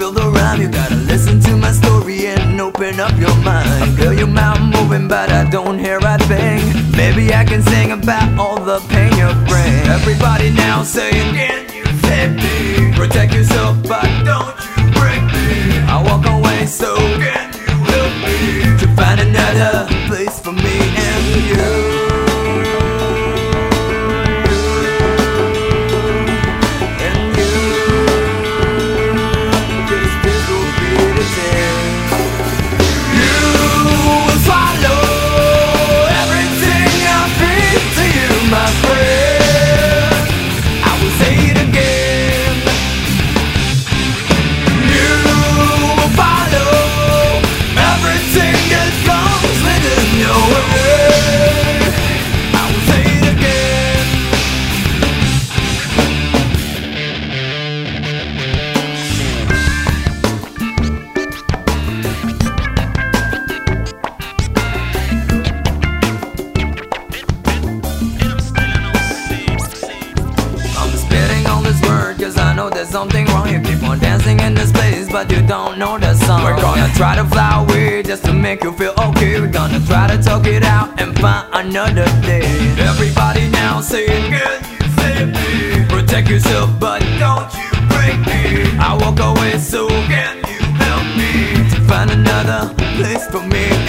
feel the rhyme. You gotta listen to my story and open up your mind. Feel your mouth moving, but I don't hear a thing. Maybe I can sing about all the pain you bring. Everybody now saying, Can know there's something wrong You keep on dancing in this place but you don't know the song. We're gonna try to fly away just to make you feel okay. We're gonna try to talk it out and find another day. Everybody now saying can you save me. Protect yourself but don't you break me. I walk away so can you help me To find another place for me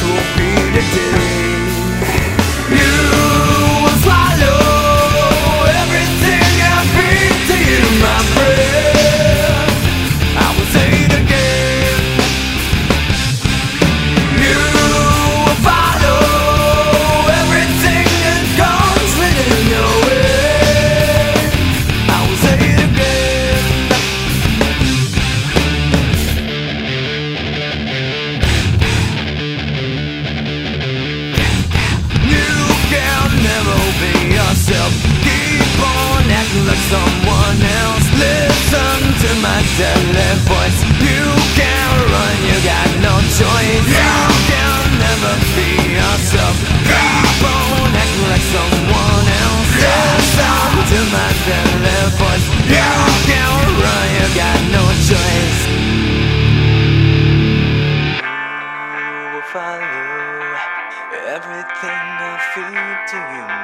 will be someone else. Listen to my silent voice. You can't run, you got no choice. You can never be yourself. Keep on acting like someone else. Listen to my silent voice. You can't run, you got no choice. You will follow everything I feed to you.